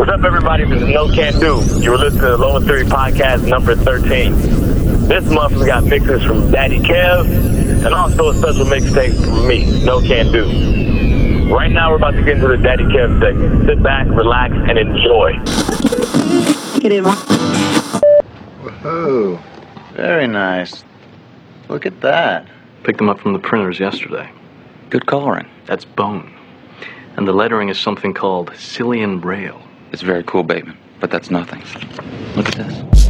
What's up, everybody? This is Nocando. You're listening to the Low End Theory Podcast number 13. This month we got mixes from Daddy Kev and also a special mixtape from me, Nocando. Right now we're about to get into the Daddy Kev segment. Sit back, relax, and enjoy. Whoa, very nice. Look at that. Picked them up from the printers yesterday. Good coloring. That's bone. And the lettering is something called Silian Rail. It's very cool, Bateman, but that's nothing. Look at this.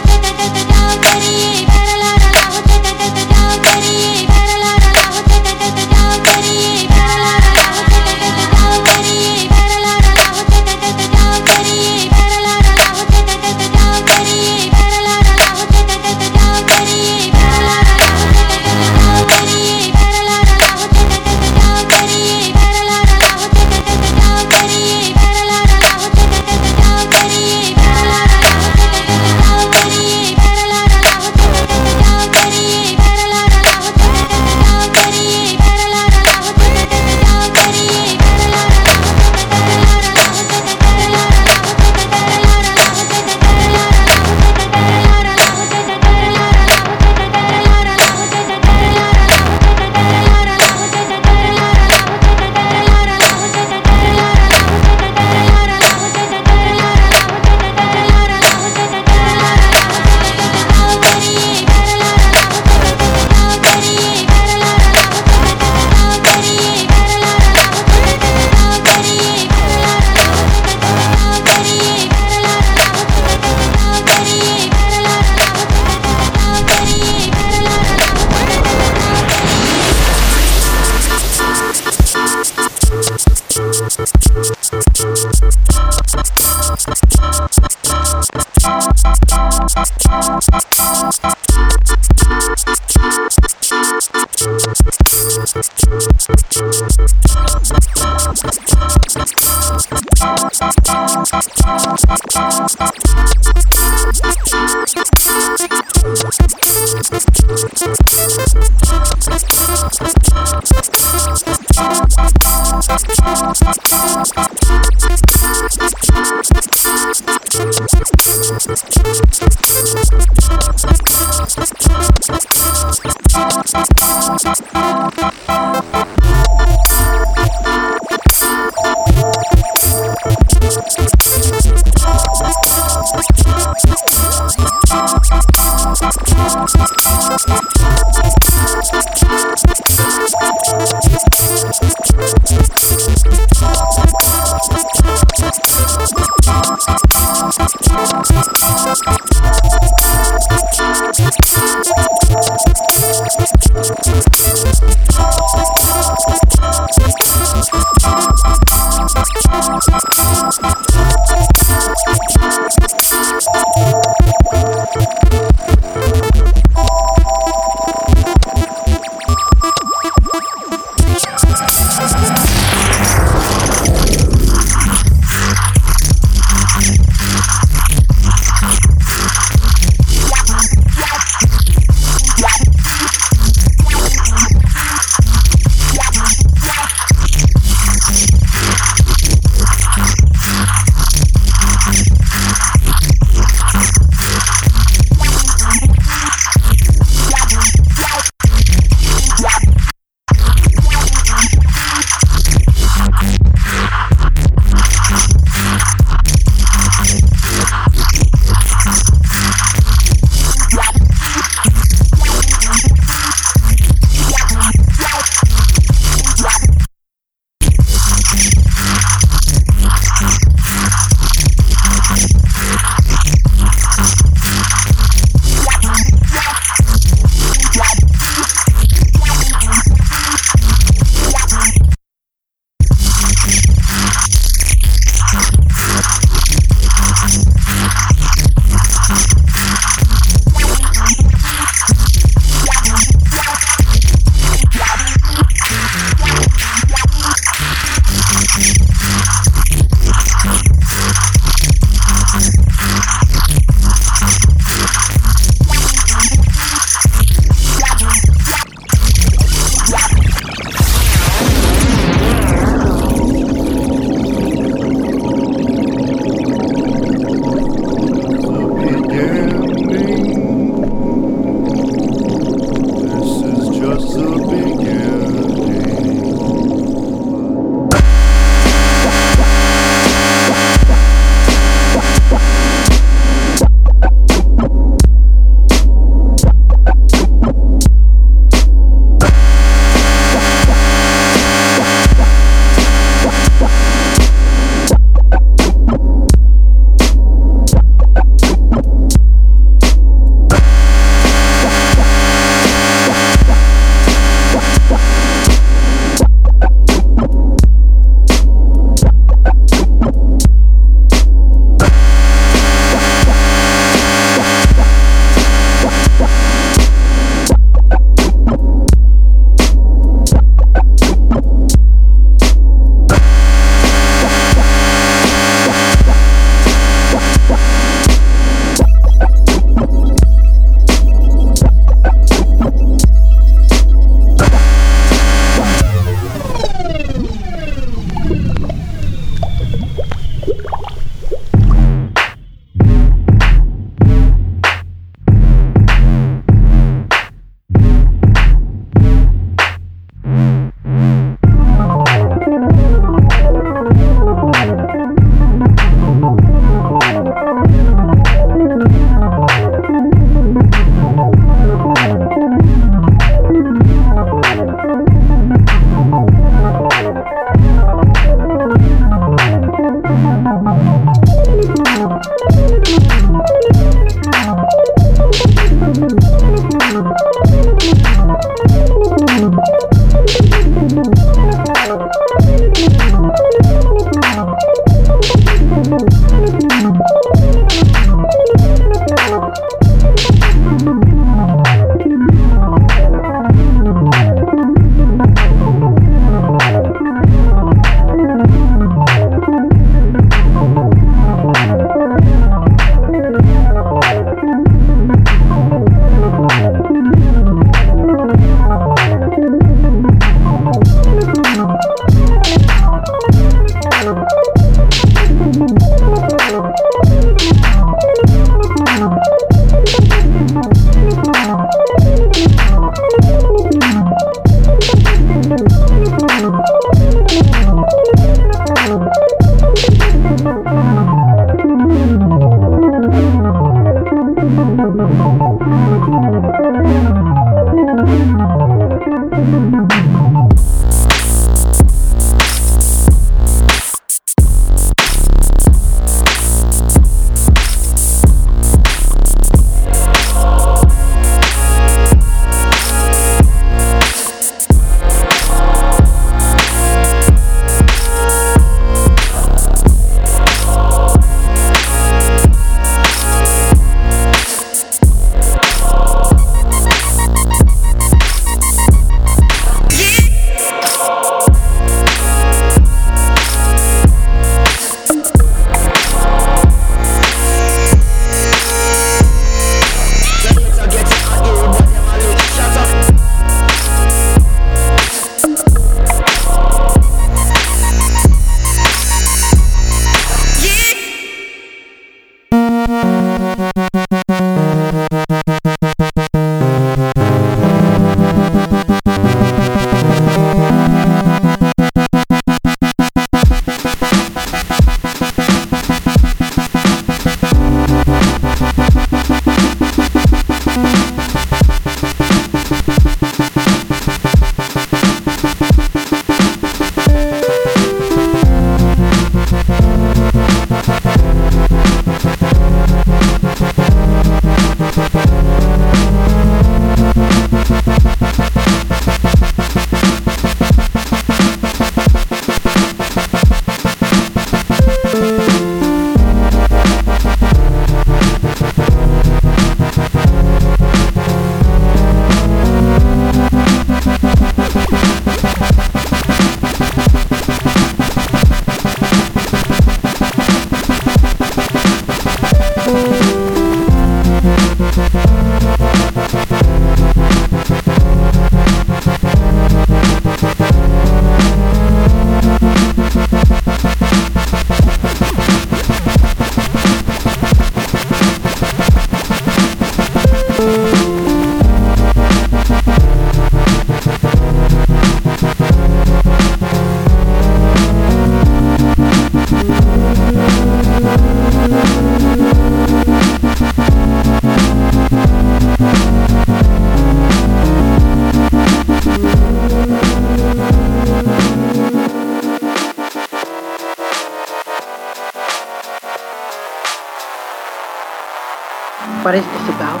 What is this about?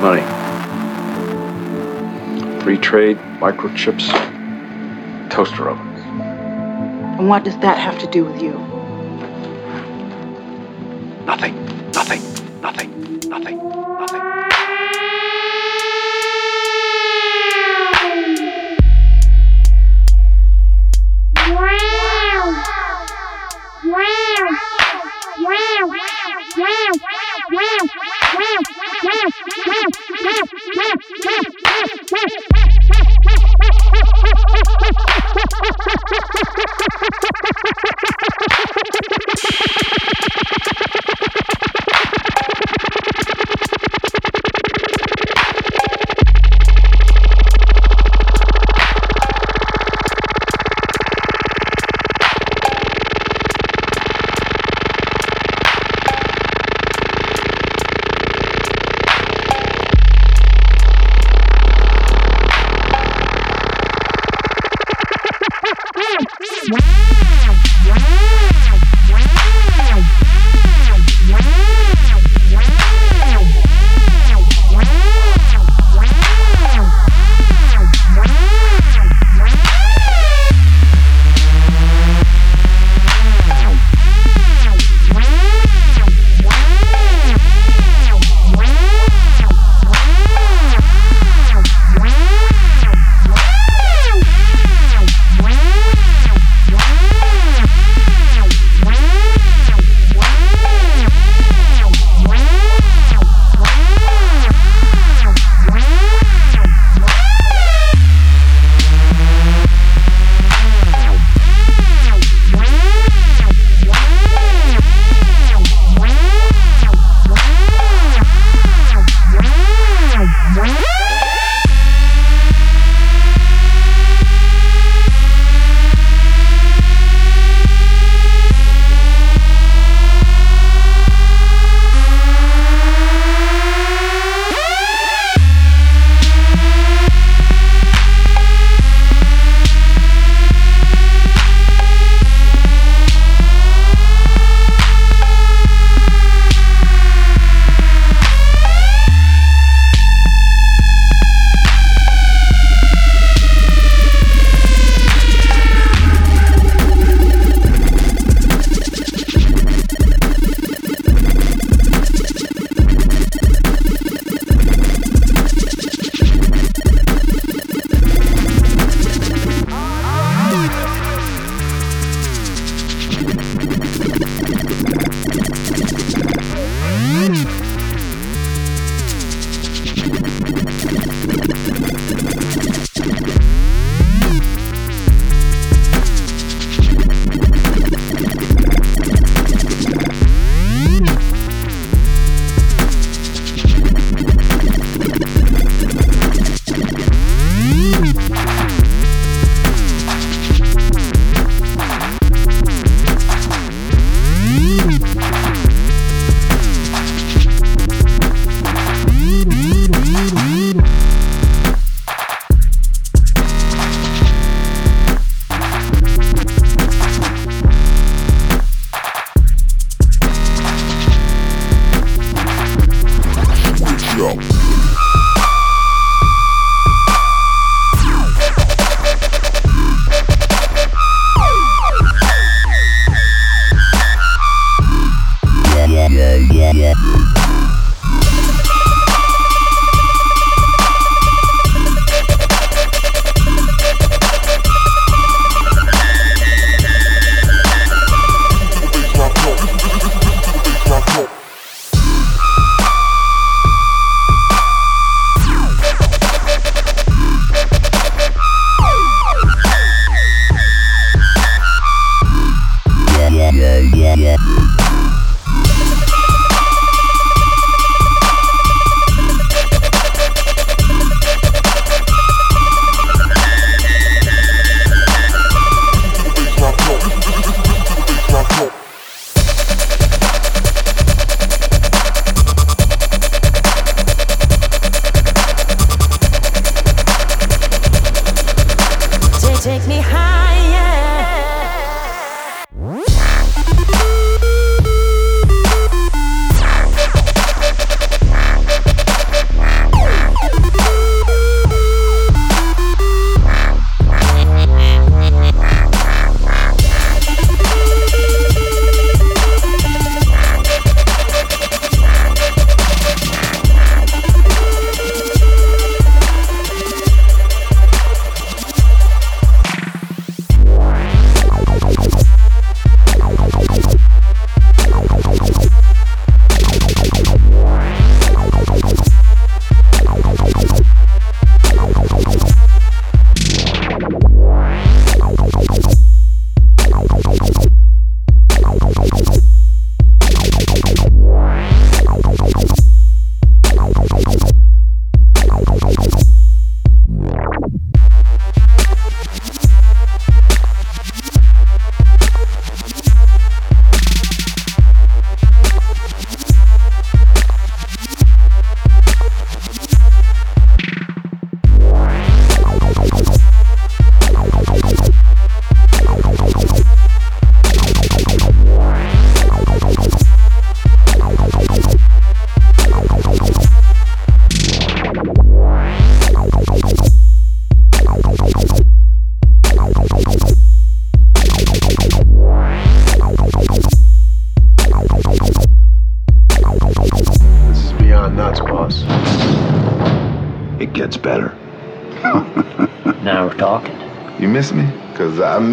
Money. Free trade, microchips, toaster ovens. And what does that have to do with you?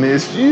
Cause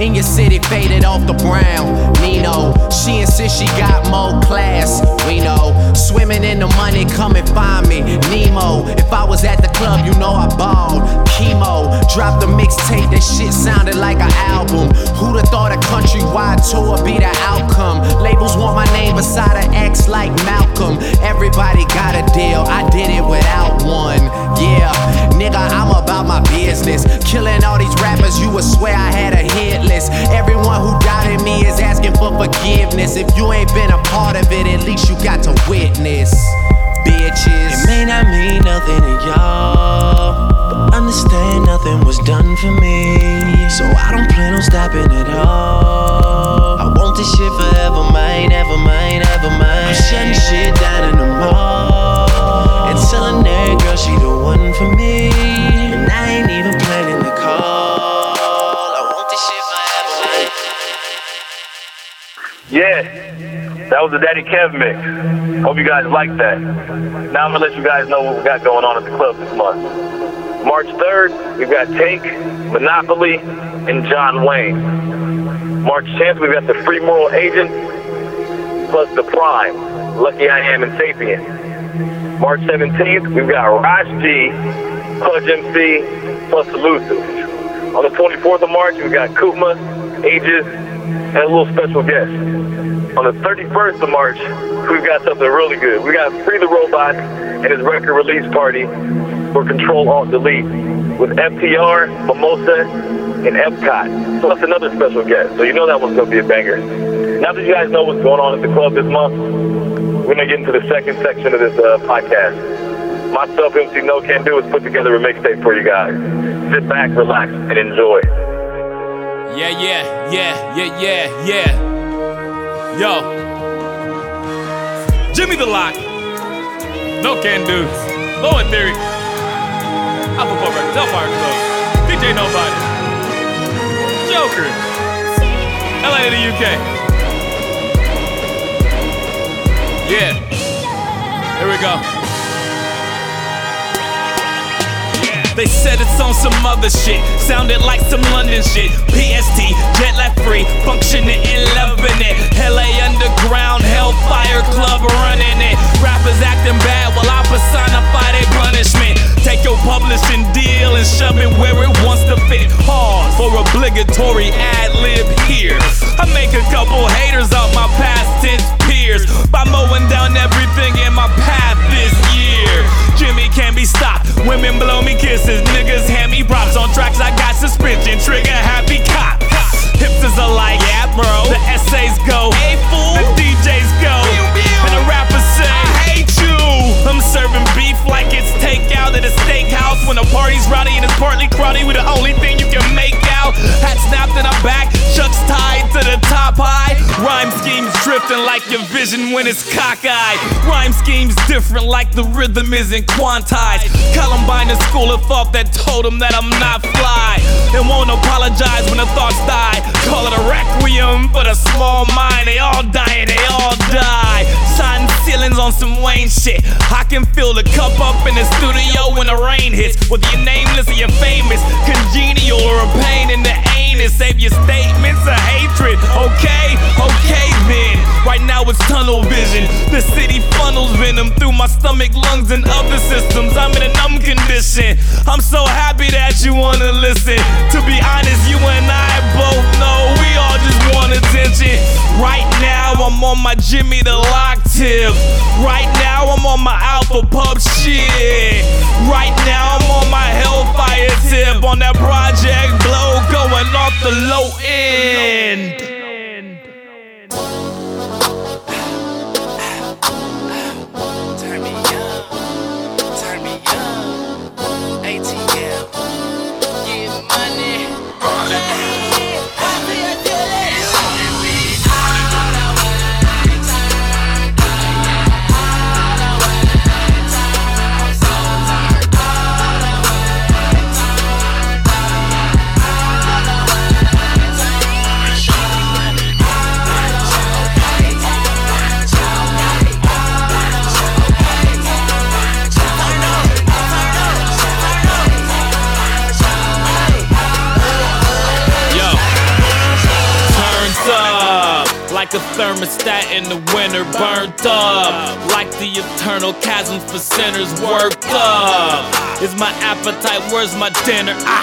In your city, faded off the brown. Nino, she insists she got more class. We know, swimming in the money, come and find me. Nemo, if I was at the club, you know I balled. Chemo, dropped the mixtape, that shit sounded like an album. Who'da thought a countrywide tour be the outcome? Labels want my name beside an X like Malcolm. Everybody got a deal, I did it without one. Yeah, nigga, I'm about my business. Killing all these rappers, you would swear I had a hit list. Everyone who doubted me is asking for forgiveness. If you ain't been a part of it, at least you got to witness. Bitches. It may not mean nothing to y'all, but understand nothing was done for me. So I don't plan on stopping at all. I want this shit forever, mine, ever mine, ever mine. I'm shutting shit down in the mall and telling every girl she the one for me. Yeah, that was the Daddy Kev mix. Hope you guys like that. Now I'm gonna let you guys know what we got going on at the club this month. March 3rd, we've got Take, Monopoly, and Jon Wayne. March 10th, we've got the Free Moral Agent, plus the Prime, Luckyiam, and Sapien. March 17th, we've got Raj G, Pudge MC, plus Elusive. On the 24th of March, we've got Kutma, Aegis, and a little special guest. On the 31st of March, we've got something really good. We got Free the Robot and his record release party for Control Alt Delete with FTR, Mimosa, and Epcot. So that's another special guest. So you know that one's gonna be a banger. Now that you guys know what's going on at the club this month, we're gonna get into the second section of this uh, podcast. Myself, MC Nocando, has put together a mixtape for you guys. Sit back, relax, and enjoy. Yeah, yeah, yeah, yeah, yeah, yeah. Yo. Jimmy the Lock. Nocando. Low End Theory. Alpha Pup Records. Hellfire Club. DJ Nobody. Joker. LA to the UK. Yeah. Here we go. They said it's on some other shit. Sounded like some London shit. PST, jet lag free, functioning in Lebanon. LA underground, Hellfire Club running it. Rappers acting bad while I personify their punishment. Take your publishing deal and shove it where it wants to fit. Hard for obligatory ad lib here. I make a couple haters off my past tense peers by mowing down everything in my path this year. Jimmy can't be stopped. Women blow me kisses. Niggas hand me props on tracks. I got suspension. Trigger like your vision when it's cockeyed. Rhyme schemes different like the rhythm isn't quantized. Columbine the school of thought that told them that I'm not fly. And won't apologize when the thoughts die. Call it a requiem for the small mind. They all die and they all die. Sign ceilings on some Wayne shit. I can feel the cup up in the studio when the rain hits. Whether you're nameless or you're famous, congenial or a pain in the anus. Save your statements of hatred. Okay, okay then. Right now it's tunnel vision. The city funnels venom through my stomach, lungs, and other systems. I'm in a numb condition. I'm so happy that you wanna listen. To be honest, you and I both know we all just want attention. Right now I'm on my Jimmy the Lock tip. Right now I'm on my Alpha Pup shit. Right now I'm on my Hellfire tip. On that Project Blowed going off the low end. Thermostat in the winter, burnt up. Like the eternal chasms for sinners, worked up. Is my appetite, where's my dinner? Ah,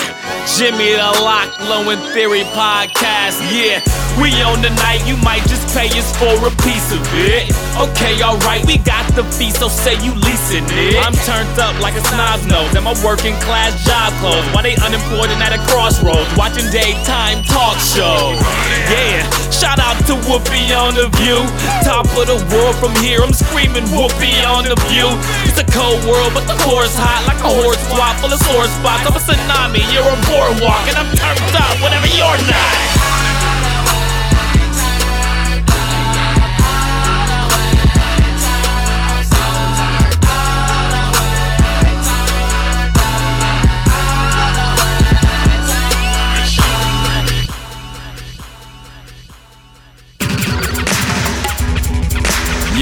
Jimmy the Lock, Low End Theory podcast, yeah. We on the night, you might just pay us for a piece of it. Okay, alright, we got the fee, so say you leasing it. I'm turned up like a snob's nose, and my working class job clothes. Why they unemployed and at a crossroads, watching daytime talk shows. Yeah, shout out to Whoopi on the view. Top of the world from here, I'm screaming Whoopi on the view. It's a cold world, but the core's hot like a horse swap full of sore spots. I'm a tsunami, you're a boardwalk, and I'm turned up, whatever you're not.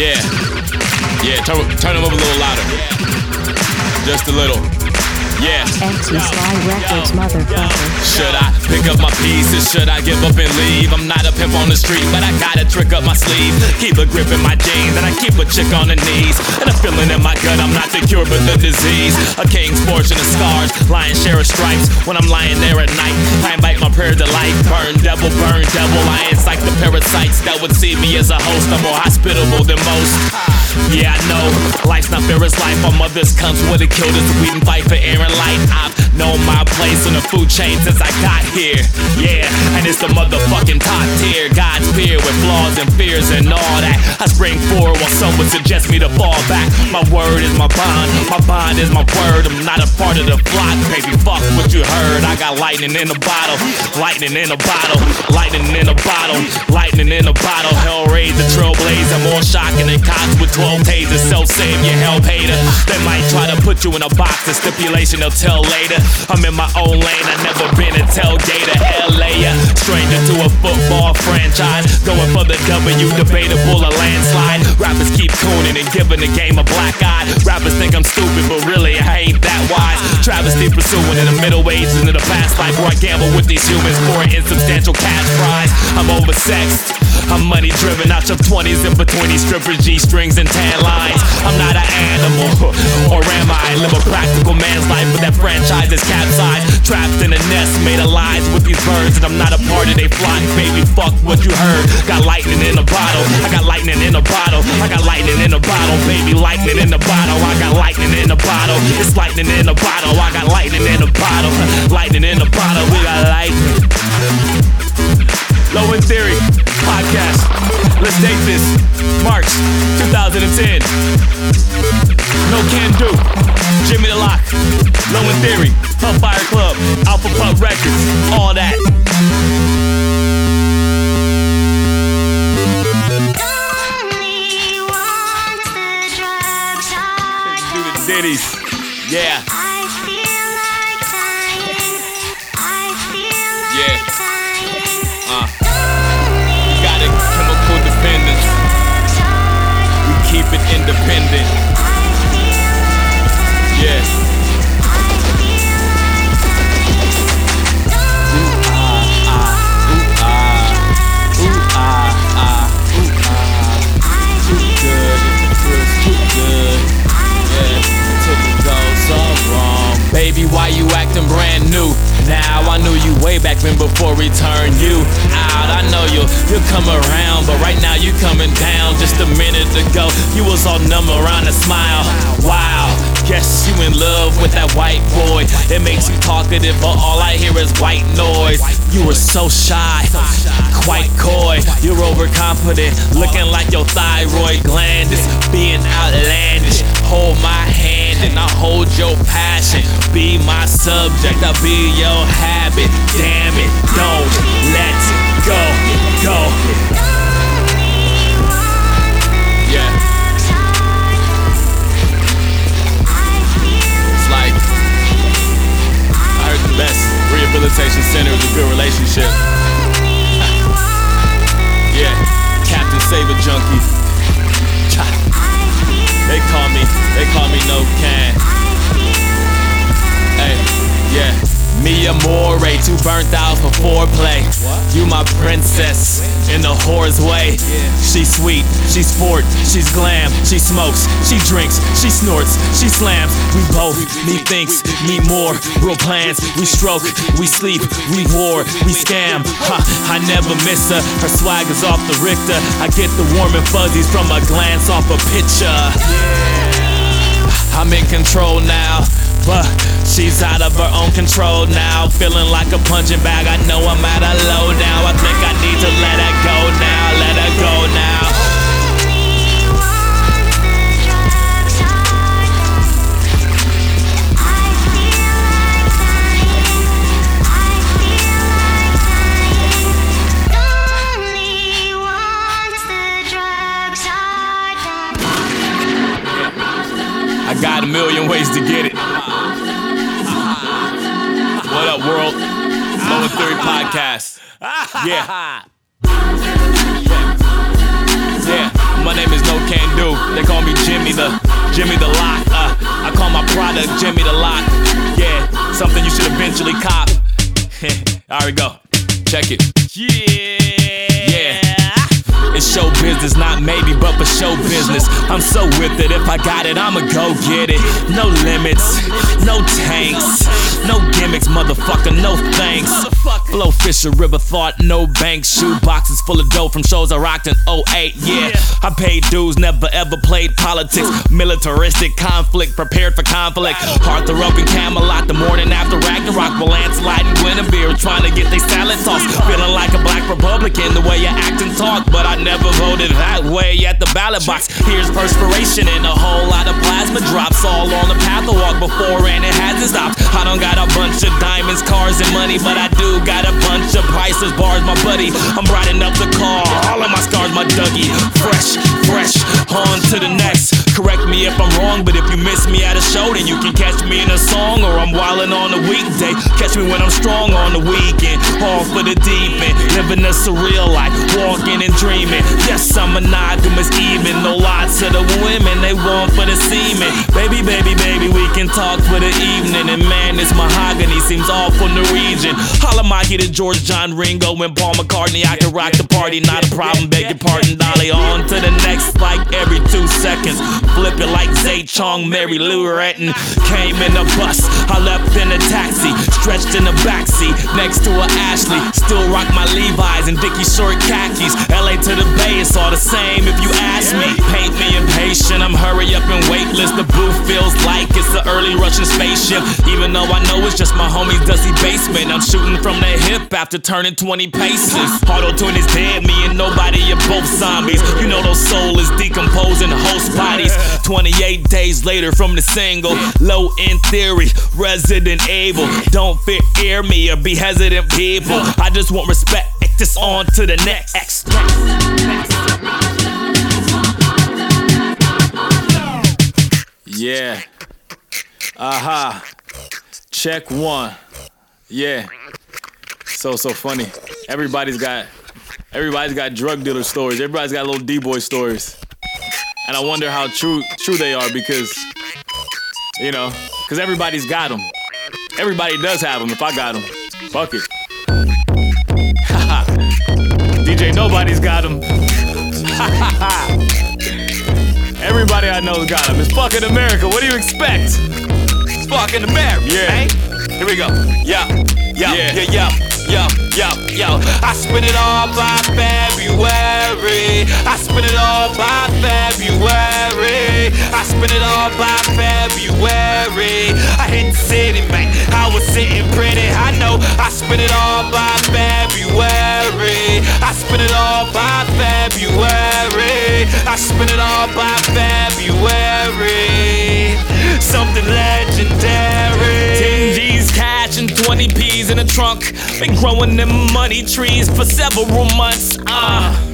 Yeah. Yeah, turn, turn them up a little louder. Just a little. Yeah. X Sly Records, motherfucker. Should I pick up my pieces? Should I give up and leave? I'm not a pimp on the street, but I got a trick up my sleeve. Keep a grip in my jeans, and I keep a chick on the knees. And a feeling in my gut, I'm not the cure, but the disease. A king's portion of scars, lion share of stripes. When I'm lying there at night, I invite my prayer to life. Burn devil, burn devil. I incite the parasites that would see me as a host. I'm more hospitable than most. Yeah, I know life's not fair as life. My mother's comes with a killed us. We fight for air light. I've known my place on the food chain since I got here. Yeah, and it's the motherfucking top tier. God's fear with flaws and fears and all that. I spring forward while someone suggests me to fall back. My word is my bond, my bond is my word. I'm not a part of the flock, baby. Fuck what you heard. I got lightning in a bottle, lightning in a bottle, lightning in a bottle, lightning in a bottle. Hellraiser, trailblazer, more shocking than cops with 12 tasers. Self save your help hater. They might try to put you in a box, a stipulation they'll tell later. I'm in my own lane, I never been a tailgater. LA, stranger to a football franchise. Going for the W, debatable, a landslide. Rappers keep cooning and giving the game a black eye. Rappers think I'm stupid, but really I ain't that wise. Travesty pursuing in the middle ages into the past life where I gamble with these humans for an insubstantial cash prize. I'm oversexed. I'm money driven, out your 20s in between these strippers, G strings, and tan lines. I'm not an animal, or am I? Live a practical man's life, that franchise is capsized. Trapped in a nest made of lies with these birds, and I'm not a part of they flock. Baby, fuck what you heard. Got lightning in a bottle, I got lightning in a bottle, I got lightning in a bottle, baby, lightning in a bottle, I got lightning in a bottle. It's lightning in a bottle, I got lightning in a bottle, lightning in a bottle, we got lightning. Low End Theory podcast. Let's date this. March 2010. No can do. Jimmy the Lock. Low End Theory. Hellfire Club. Alpha Pup Records. All that. Do the ditties. Yeah. New? Now I knew you way back when before we turned you out. I know you you'll come around, but right now you coming down. Just a minute ago, you was all numb around a smile. Wow, guess you in love with that white boy. It makes you talkative, but all I hear is white noise. You were so shy, quite coy. You're overconfident, looking like your thyroid gland is being outlandish. Hold my hand and I'll hold your passion. Be my subject, I'll be your habit. Damn it, don't let go, go. Rehabilitation center is a good relationship. Yeah, Captain Saver Junkie. They call me, they call me No Can. Hey, yeah. Me, amore, too burnt out for foreplay. You my princess in the whore's way. She's sweet, she's sport, she's glam, she smokes, she drinks, she snorts, she slams. We both me thinks, me more, real plans. We stroke, we sleep, we war, we scam. Huh, I never miss her, her swag is off the Richter. I get the warm and fuzzies from a glance off a picture. I'm in control now. But she's out of her own control now. Feeling like a punching bag. I know I'm at a low now. I think I need to let her go now. Let her go now. Show business. I'm so with it. If I got it, I'ma go get it. No limits, no tanks, no gimmicks, motherfucker. No thanks. Flow Fisher, River Thought, no bank, Shoe boxes full of dough from shows I rocked in 08. Yeah, I paid dues, never ever played politics. Militaristic conflict, prepared for conflict. Arthur up in Camelot the morning after Ragnarok. With Lancelot and Guinevere trying to get their salad tossed. Feeling like a black Republican the way you act and talk, but I never voted that way at the ballot box. Here's perspiration and a whole lot of plasma drops all on the path I walk before and it hasn't stopped. I don't got a bunch of diamonds, cars, and money, but I do got a bunch of priceless bars, my buddy. I'm riding up the car, all of my scars, my Dougie. Fresh, fresh, on to the next. Correct me if I'm wrong, but if you miss me at a show, then you can catch me in a song, or I'm wildin' on a weekday. Catch me when I'm strong on the weekend, all for the deep end, living a surreal life, walking and dreaming. Yes, I'm monogamous, even though lots of the women they want for the semen. Baby, baby, baby, we can talk for the evening, and man, this mahogany seems awful Norwegian. Holla Mikey to George John Ringo and Paul McCartney, I can rock the party, not a problem. Beg your pardon, Dolly. On to the next, like every two seconds. Flip it like Zay Chong, Mary Lou Retton. Came in a bus, I left in a taxi, stretched in the backseat next to a Ashley. Still rock my Levi's and Dickie short khakis. LA to the Bay, it's all the same if you ask me. Paint me impatient, I'm hurry up and waitlist. The booth feels like it's an early Russian spaceship. Even though I know it's just my homie's dusty basement. I'm shooting from the hip after turning 20 paces. Auto tune is dead, me and nobody are both zombies. You know those soul is decomposing host bodies. 28 days later from the single, Low End Theory, Resident Evil. Don't fear ear me or be hesitant people. I just want respect. This on to the next. X. Yeah. Aha. Check one. Yeah. So so funny. Everybody's got everybody's got drug dealer stories. Everybody's got little D-boy stories. And I wonder how true true they are because you know, cuz everybody's got them. Everybody does have them if I got them. Fuck it. DJ Nobody's got them. Everybody I know's got them. It's fucking America. What do you expect? It's fucking America. Yeah. Here we go. Yeah. Yeah. Yeah. Yeah. Yeah. Yo, yo, yo, I spend it all by February. I spend it all by February. I spend it all by February. I hit the city, man. I was sitting pretty. I know I spend it all by February. I spend it all by February. I spend it all by February. Something legendary. 10 G's cash and 20 P's in the trunk. Been growing them money trees for several months. Uh,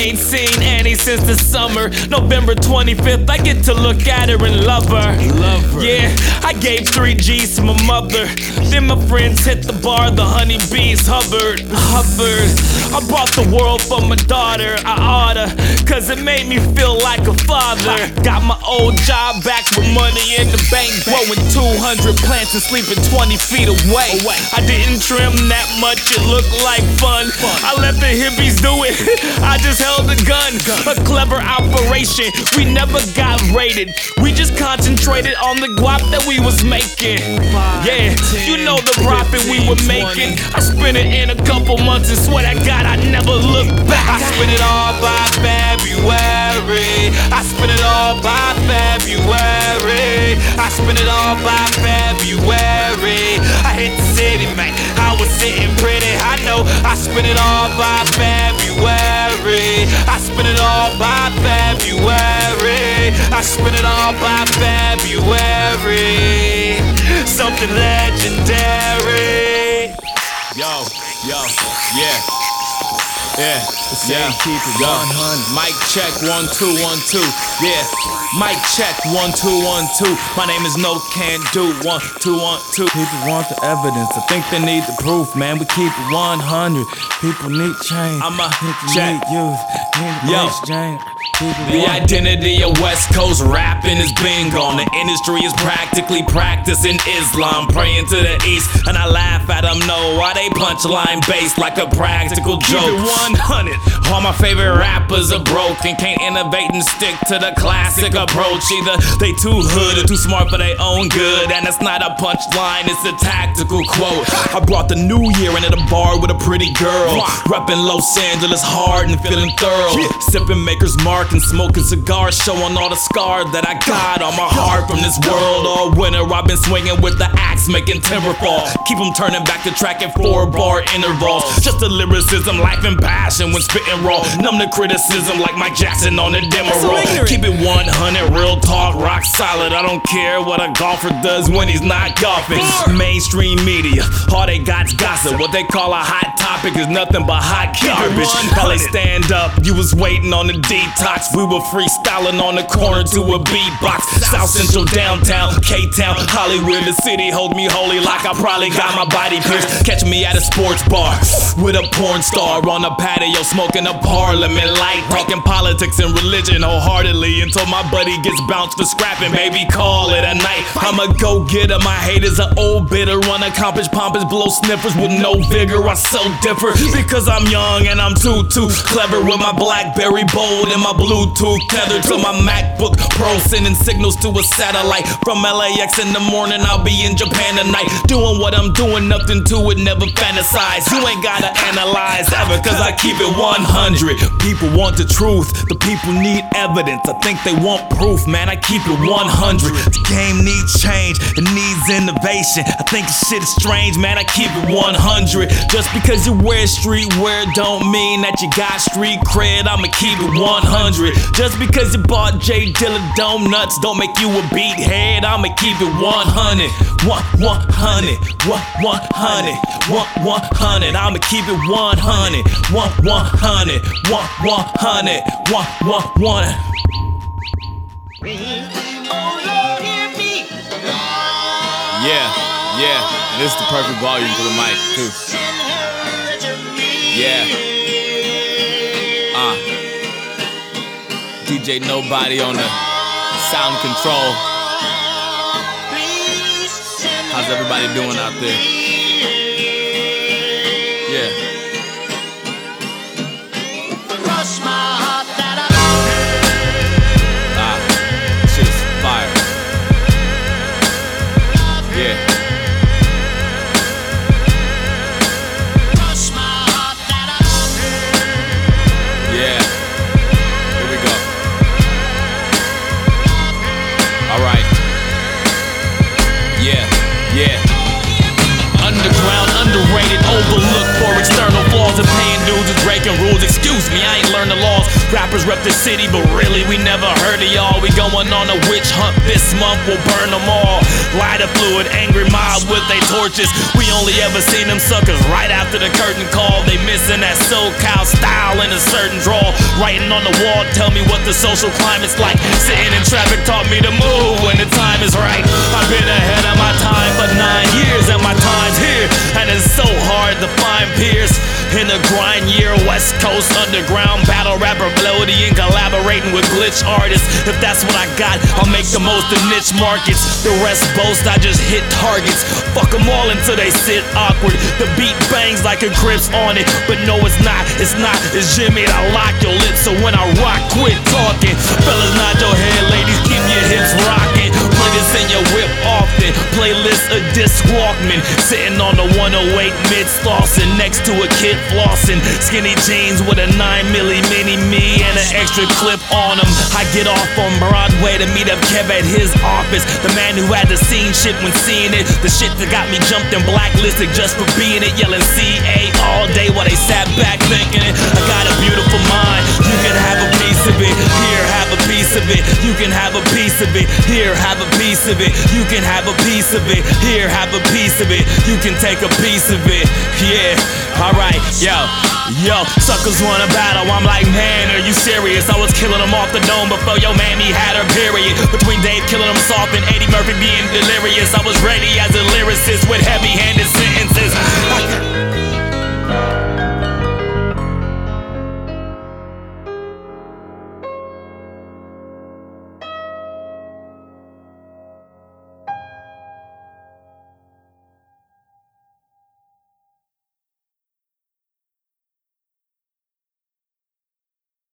ain't seen Annie since the summer. November 25th, I get to look at her and love her. Love her. Yeah, I gave three G's to my mother. Then my friends hit the bar, the honeybees hovered, hovered. I bought the world for my daughter, I oughta, cause it made me feel like a father. Got my old job back with money in the bank, growing 200 plants and sleeping 20 feet away. I didn't trim that much, it looked like fun. I let the hippies do it, I just held a gun. A clever operation, we never got raided. We just concentrated on the guap that we was making. Yeah, you know the profit we were making. I spent it in a couple months and swear to God I never look back. I spent it all by February. I spent it all by February. I spent it all by February. I hit the city, man. I was sitting pretty. I know I spent it all by February. I spent it all by February. I spent it all by February. Something legendary. Yo, yo, yeah. Yeah, yeah, keep it yo. 100. Mic check, one, two, one, two. Yeah, mic check, one, two, one, two. My name is No Can Do, one, two, one, two. People want the evidence, I think they need the proof, man. We keep it 100. People need change. I'm a People check. need youth. Need Yo. exchange. The identity of West Coast rapping is being gone. The industry is practically practicing Islam, praying to the east, and I laugh at them. Know why they punchline based like a practical joke. Keep it 100. All my favorite rappers are broken, can't innovate and stick to the classic approach. Either they too hood or too smart for their own good, and it's not a punchline, it's a tactical quote. I brought the new year into the bar with a pretty girl, repping Los Angeles hard and feeling thorough, sipping Maker's Mark smoking cigars, showing all the scars that I got on my heart from this world. All winter, I've been swinging with the axe, making timber fall. Keep them turning back to track at four bar intervals. Just the lyricism, life and passion when spitting raw. Numb the criticism like Mike Jackson on the demo roll. Keep it 100, real talk, rock solid. I don't care what a golfer does when he's not golfing. Mainstream media, all they got's gossip. What they call a hot topic is nothing but hot garbage. LA stand up, you was waiting on the detox. We were freestyling on the corner to a beatbox. South Central, downtown, K Town, Hollywood. The city hold me holy like I probably got my body pierced. Catch me at a sports bar with a porn star on a patio, smoking a parliament light, talking politics and religion wholeheartedly until my buddy gets bounced for scrapping. Baby, call it a night. I'm a go getter. My haters are old bitter, unaccomplished, pompous, blow sniffers with no vigor. I so differ because I'm young and I'm too too clever with my BlackBerry bold and my Bluetooth tethered to my MacBook Pro, sending signals to a satellite from LAX in the morning. I'll be in Japan tonight, doing what I'm doing, nothing to it, never fantasize. You ain't gotta analyze ever, cause I keep it 100. People want the truth, the people need evidence. I think they want proof, man. I keep it 100. The game needs change, it needs innovation. I think this shit is strange, man. I keep it 100. Just because you wear streetwear don't mean that you got street cred. I'ma keep it 100. Just because you bought J Dilla Donuts don't make you a beat head. I'ma keep it 100. One, 100. One, 100. One, 100. I'ma keep it 100. One, 100. One, 100. One, 100. Yeah, yeah. And this is the perfect volume for the mic, too. Yeah. Uh. DJ Nobody on the sound control. How's everybody doing out there? Breaking rules. Excuse me, I ain't learned the laws. Rappers rep the city, but really we never heard of y'all. We going on a witch hunt this month, we'll burn them all. Light Lighter fluid, angry mob with they torches. We only ever seen them suckers right after the curtain call. They missing that SoCal style in a certain draw. Writing on the wall, tell me what the social climate's like. Sitting in traffic taught me to move when the time is right. I've been ahead of my time for nine years, and my time's here. And it's so hard to find peers in the grind year. West Coast underground battle rapper And collaborating with glitch artists. If that's what I got, I'll make the most of niche markets. The rest boast, I just hit targets. Fuck them all until they sit awkward. The beat bangs like a Crips on it, but no, it's not. It's not. It's Jimmy. I lock your lips, so when I rock, quit talking. Fellas, nod your head, ladies, keep your hips rocking. This in your whip often. Playlist a disc Walkman, sitting on the 108 mid flossing next to a kid flossing. Skinny jeans with a 9 milli mini me and an extra clip on them. I get off on Broadway to meet up Kev at his office. The man who had the scene shit when seeing it. The shit that got me jumped and blacklisted just for being it. Yelling CA all day while they sat back thinking it. I got a beautiful mind. You can have a piece of it. Here, have a piece of it. You can have a piece of it. Here, have a piece of it. You can have a piece of it. Here, have a piece of it. You can take a piece of it. Yeah. Alright, yo. Yo, suckers wanna battle. I'm like, man, are you serious? I was killing them off the dome before your mammy had her period. Between Dave killing them soft and Eddie Murphy being delirious, I was ready as a lyricist with heavy handed